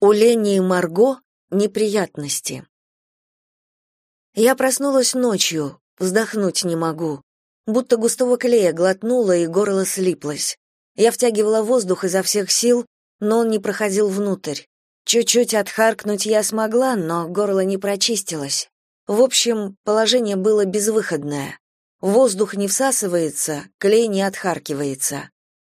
У Лени и Марго неприятности. Я проснулась ночью, вздохнуть не могу. Будто густого клея глотнула, и горло слиплось. Я втягивала воздух изо всех сил, но он не проходил внутрь. Чуть-чуть отхаркнуть я смогла, но горло не прочистилось. В общем, положение было безвыходное. Воздух не всасывается, клей не отхаркивается.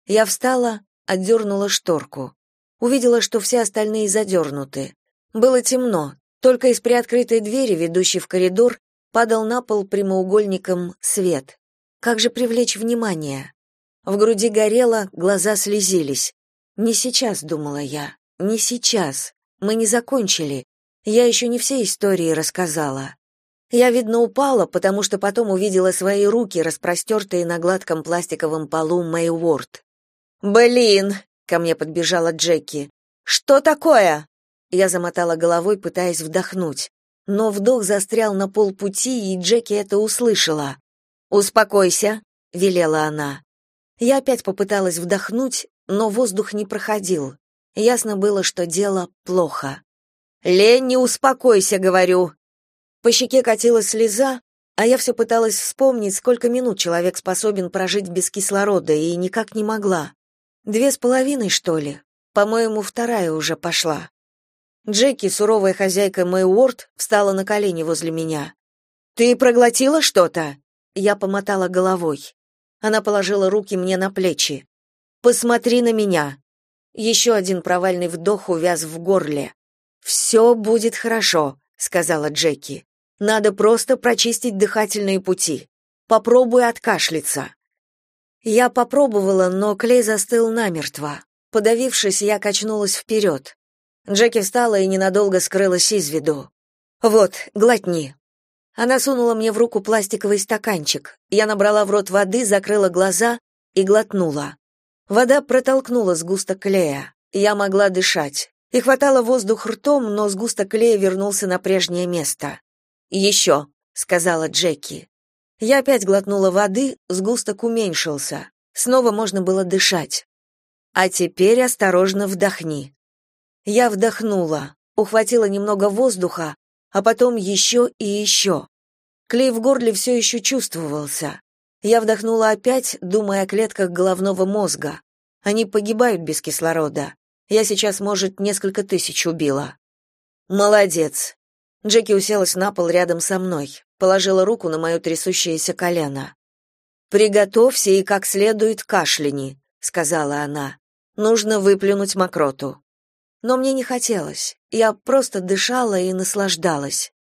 Я встала, отдернула шторку увидела, что все остальные задернуты. Было темно, только из приоткрытой двери, ведущей в коридор, падал на пол прямоугольником свет. Как же привлечь внимание? В груди горело, глаза слезились. Не сейчас, думала я, не сейчас. Мы не закончили. Я еще не все истории рассказала. Я, видно, упала, потому что потом увидела свои руки, распростертые на гладком пластиковом полу Мэй Уорд. «Блин!» Ко мне подбежала Джеки. Что такое? Я замотала головой, пытаясь вдохнуть, но вдох застрял на полпути, и Джеки это услышала. "Успокойся", велела она. Я опять попыталась вдохнуть, но воздух не проходил. Ясно было, что дело плохо. «Ленни, успокойся», — говорю. По щеке катилась слеза, а я все пыталась вспомнить, сколько минут человек способен прожить без кислорода, и никак не могла. Две с половиной, что ли? По-моему, вторая уже пошла. Джеки, суровая хозяйка Мэй Уорд, встала на колени возле меня. «Ты проглотила что-то?» Я помотала головой. Она положила руки мне на плечи. «Посмотри на меня!» Еще один провальный вдох увяз в горле. «Все будет хорошо», — сказала Джеки. «Надо просто прочистить дыхательные пути. Попробуй откашляться». Я попробовала, но клей застыл намертво. Подавившись, я качнулась вперед. Джеки встала и ненадолго скрылась из виду. «Вот, глотни». Она сунула мне в руку пластиковый стаканчик. Я набрала в рот воды, закрыла глаза и глотнула. Вода протолкнула сгусток клея. Я могла дышать. И хватало воздух ртом, но сгусток клея вернулся на прежнее место. «Еще», — сказала Джеки. Я опять глотнула воды, сгусток уменьшился. Снова можно было дышать. А теперь осторожно вдохни. Я вдохнула, ухватила немного воздуха, а потом еще и еще. Клей в горле все еще чувствовался. Я вдохнула опять, думая о клетках головного мозга. Они погибают без кислорода. Я сейчас, может, несколько тысяч убила. Молодец. Джеки уселась на пол рядом со мной положила руку на мое трясущееся колено. «Приготовься и как следует кашляни», — сказала она. «Нужно выплюнуть мокроту». Но мне не хотелось. Я просто дышала и наслаждалась.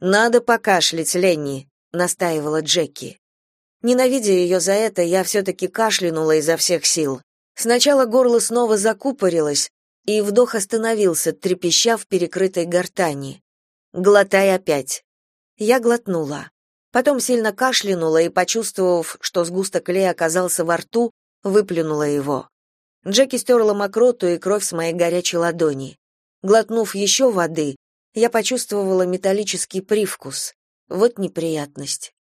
«Надо покашлять, Ленни», — настаивала Джеки. Ненавидя ее за это, я все-таки кашлянула изо всех сил. Сначала горло снова закупорилось, и вдох остановился, трепеща в перекрытой гортани. «Глотай опять», я глотнула. Потом сильно кашлянула и, почувствовав, что сгусток клея оказался во рту, выплюнула его. Джеки стерла мокроту и кровь с моей горячей ладони. Глотнув еще воды, я почувствовала металлический привкус. Вот неприятность.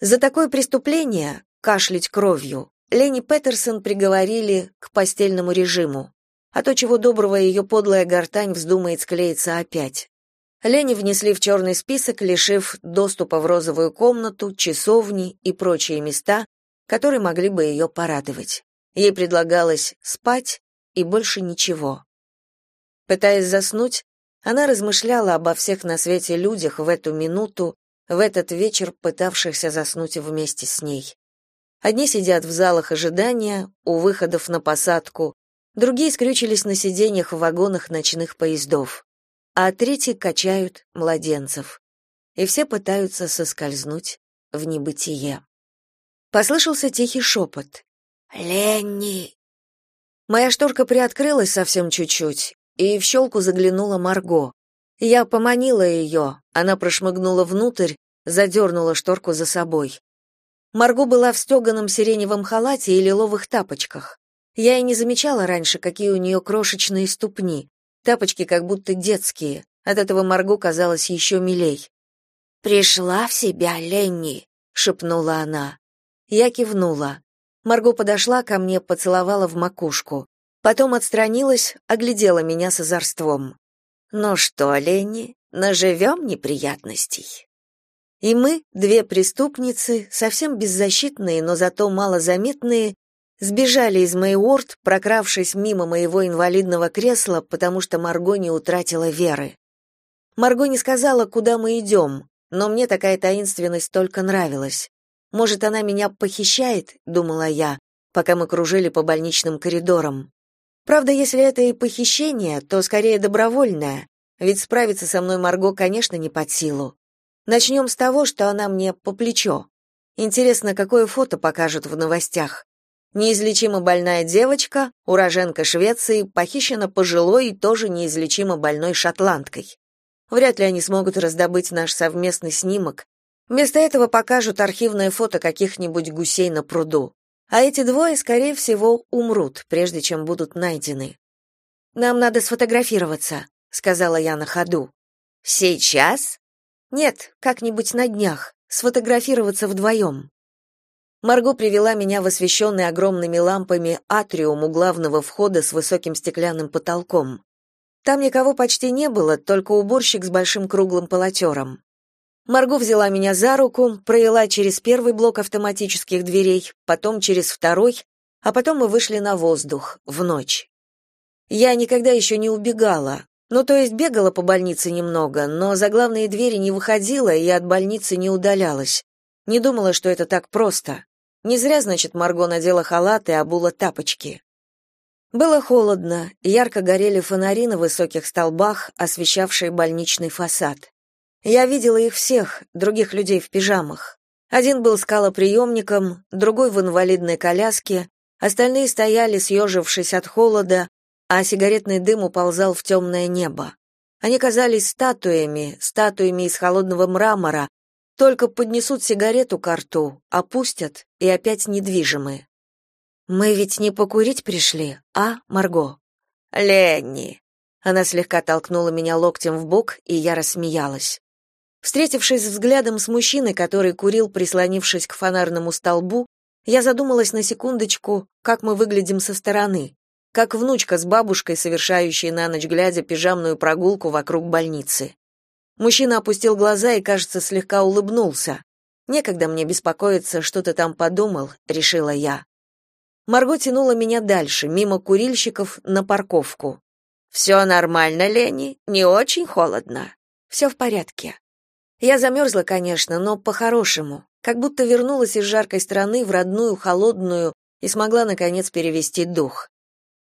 За такое преступление, кашлять кровью, Лени Петерсон приговорили к постельному режиму. А то, чего доброго, ее подлая гортань вздумает склеиться опять. Лени внесли в черный список, лишив доступа в розовую комнату, часовни и прочие места, которые могли бы ее порадовать. Ей предлагалось спать и больше ничего. Пытаясь заснуть, она размышляла обо всех на свете людях в эту минуту, в этот вечер пытавшихся заснуть вместе с ней. Одни сидят в залах ожидания, у выходов на посадку, другие скрючились на сиденьях в вагонах ночных поездов а третьи качают младенцев. И все пытаются соскользнуть в небытие. Послышался тихий шепот. «Ленни!» Моя шторка приоткрылась совсем чуть-чуть, и в щелку заглянула Марго. Я поманила ее, она прошмыгнула внутрь, задернула шторку за собой. Марго была в стеганом сиреневом халате и лиловых тапочках. Я и не замечала раньше, какие у нее крошечные ступни. Тапочки как будто детские. От этого Марго казалась еще милей. «Пришла в себя, Ленни», — шепнула она. Я кивнула. Марго подошла ко мне, поцеловала в макушку. Потом отстранилась, оглядела меня с озорством. «Ну что, Ленни, наживем неприятностей?» И мы, две преступницы, совсем беззащитные, но зато малозаметные, сбежали из Мэйворд, прокравшись мимо моего инвалидного кресла, потому что Марго не утратила веры. Марго не сказала, куда мы идем, но мне такая таинственность только нравилась. Может, она меня похищает, думала я, пока мы кружили по больничным коридорам. Правда, если это и похищение, то скорее добровольное, ведь справиться со мной Марго, конечно, не под силу. Начнем с того, что она мне по плечо. Интересно, какое фото покажут в новостях. Неизлечимо больная девочка, уроженка Швеции, похищена пожилой и тоже неизлечимо больной шотландкой. Вряд ли они смогут раздобыть наш совместный снимок. Вместо этого покажут архивное фото каких-нибудь гусей на пруду. А эти двое, скорее всего, умрут, прежде чем будут найдены. «Нам надо сфотографироваться», — сказала я на ходу. «Сейчас?» Нет, как-нибудь на днях. Сфотографироваться вдвоем». Марго привела меня в освещенный огромными лампами атриум у главного входа с высоким стеклянным потолком. Там никого почти не было, только уборщик с большим круглым полотером. Марго взяла меня за руку, провела через первый блок автоматических дверей, потом через второй, а потом мы вышли на воздух, в ночь. Я никогда еще не убегала, ну, то есть бегала по больнице немного, но за главные двери не выходила и от больницы не удалялась. Не думала, что это так просто. Не зря, значит, Марго надела халат и обула тапочки. Было холодно, ярко горели фонари на высоких столбах, освещавшие больничный фасад. Я видела их всех, других людей в пижамах. Один был скалоприемником, другой в инвалидной коляске, остальные стояли, съежившись от холода, а сигаретный дым уползал в темное небо. Они казались статуями, статуями из холодного мрамора, только поднесут сигарету к рту, опустят и опять недвижимы. Мы ведь не покурить пришли, а, Марго? Ленни. Она слегка толкнула меня локтем в бок, и я рассмеялась. Встретившись взглядом с мужчиной, который курил, прислонившись к фонарному столбу, я задумалась на секундочку, как мы выглядим со стороны как внучка с бабушкой, совершающей на ночь глядя пижамную прогулку вокруг больницы. Мужчина опустил глаза и, кажется, слегка улыбнулся. Некогда мне беспокоиться, что ты там подумал, решила я. Марго тянула меня дальше, мимо курильщиков, на парковку. «Все нормально, Лени, не очень холодно. «Все в порядке. Я замерзла, конечно, но по-хорошему, как будто вернулась из жаркой страны в родную холодную и смогла наконец перевести дух.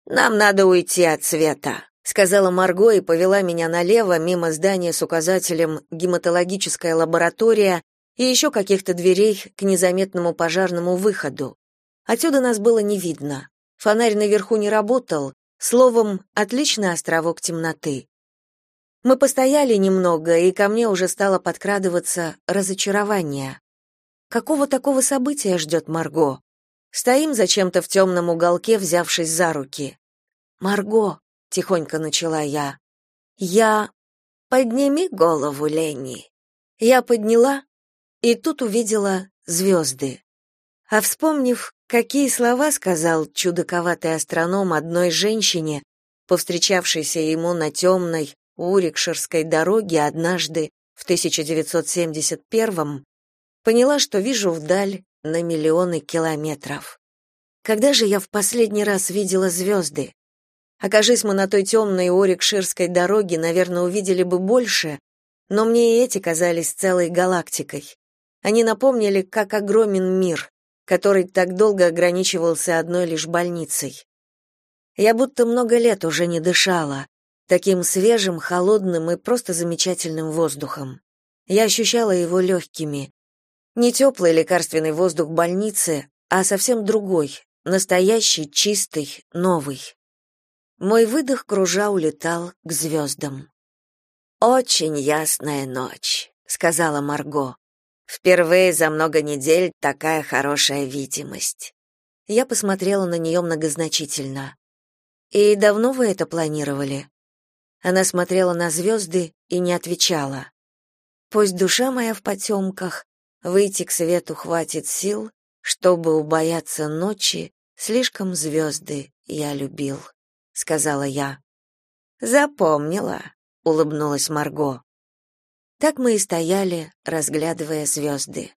Нам надо уйти от света, сказала Марго и повела меня налево мимо здания с указателем гематологическая лаборатория и еще каких-то дверей к незаметному пожарному выходу. Отсюда нас было не видно. Фонарь наверху не работал, словом, отличный островок темноты. Мы постояли немного, и ко мне уже стало подкрадываться разочарование. Какого такого события ждет Марго? Стоим зачем-то в темном уголке, взявшись за руки. «Марго», — тихонько начала я, — «я...» «Подними голову, Ленни». Я подняла, и тут увидела звезды. А вспомнив, какие слова сказал чудаковатый астроном одной женщине, повстречавшейся ему на темной Урикширской дороге однажды в 1971-м, поняла, что вижу вдаль на миллионы километров. Когда же я в последний раз видела звезды? Окажись мы на той темной Орикширской дороге, наверное, увидели бы больше, но мне и эти казались целой галактикой. Они напомнили, как огромен мир, который так долго ограничивался одной лишь больницей. Я будто много лет уже не дышала, таким свежим, холодным и просто замечательным воздухом. Я ощущала его легкими, не теплый лекарственный воздух больницы, а совсем другой, настоящий, чистый, новый. Мой выдох кружа улетал к звездам. «Очень ясная ночь», — сказала Марго. «Впервые за много недель такая хорошая видимость». Я посмотрела на нее многозначительно. «И давно вы это планировали?» Она смотрела на звезды и не отвечала. «Пусть душа моя в потемках, Выйти к свету хватит сил, чтобы убояться ночи, слишком звезды я любил. Сказала я. Запомнила, улыбнулась Марго. Так мы и стояли, разглядывая звезды.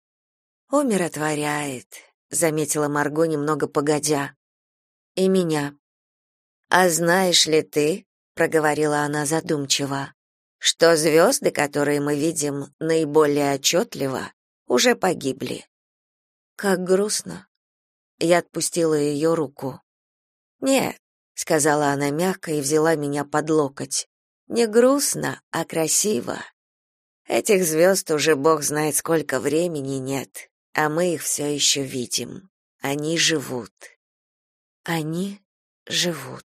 «Умиротворяет», — заметила Марго немного погодя. «И меня». «А знаешь ли ты, — проговорила она задумчиво, — что звезды, которые мы видим наиболее отчетливо, уже погибли?» «Как грустно». Я отпустила ее руку. «Нет», — сказала она мягко и взяла меня под локоть. «Не грустно, а красиво. Этих звезд уже бог знает сколько времени нет, а мы их все еще видим. Они живут. Они живут.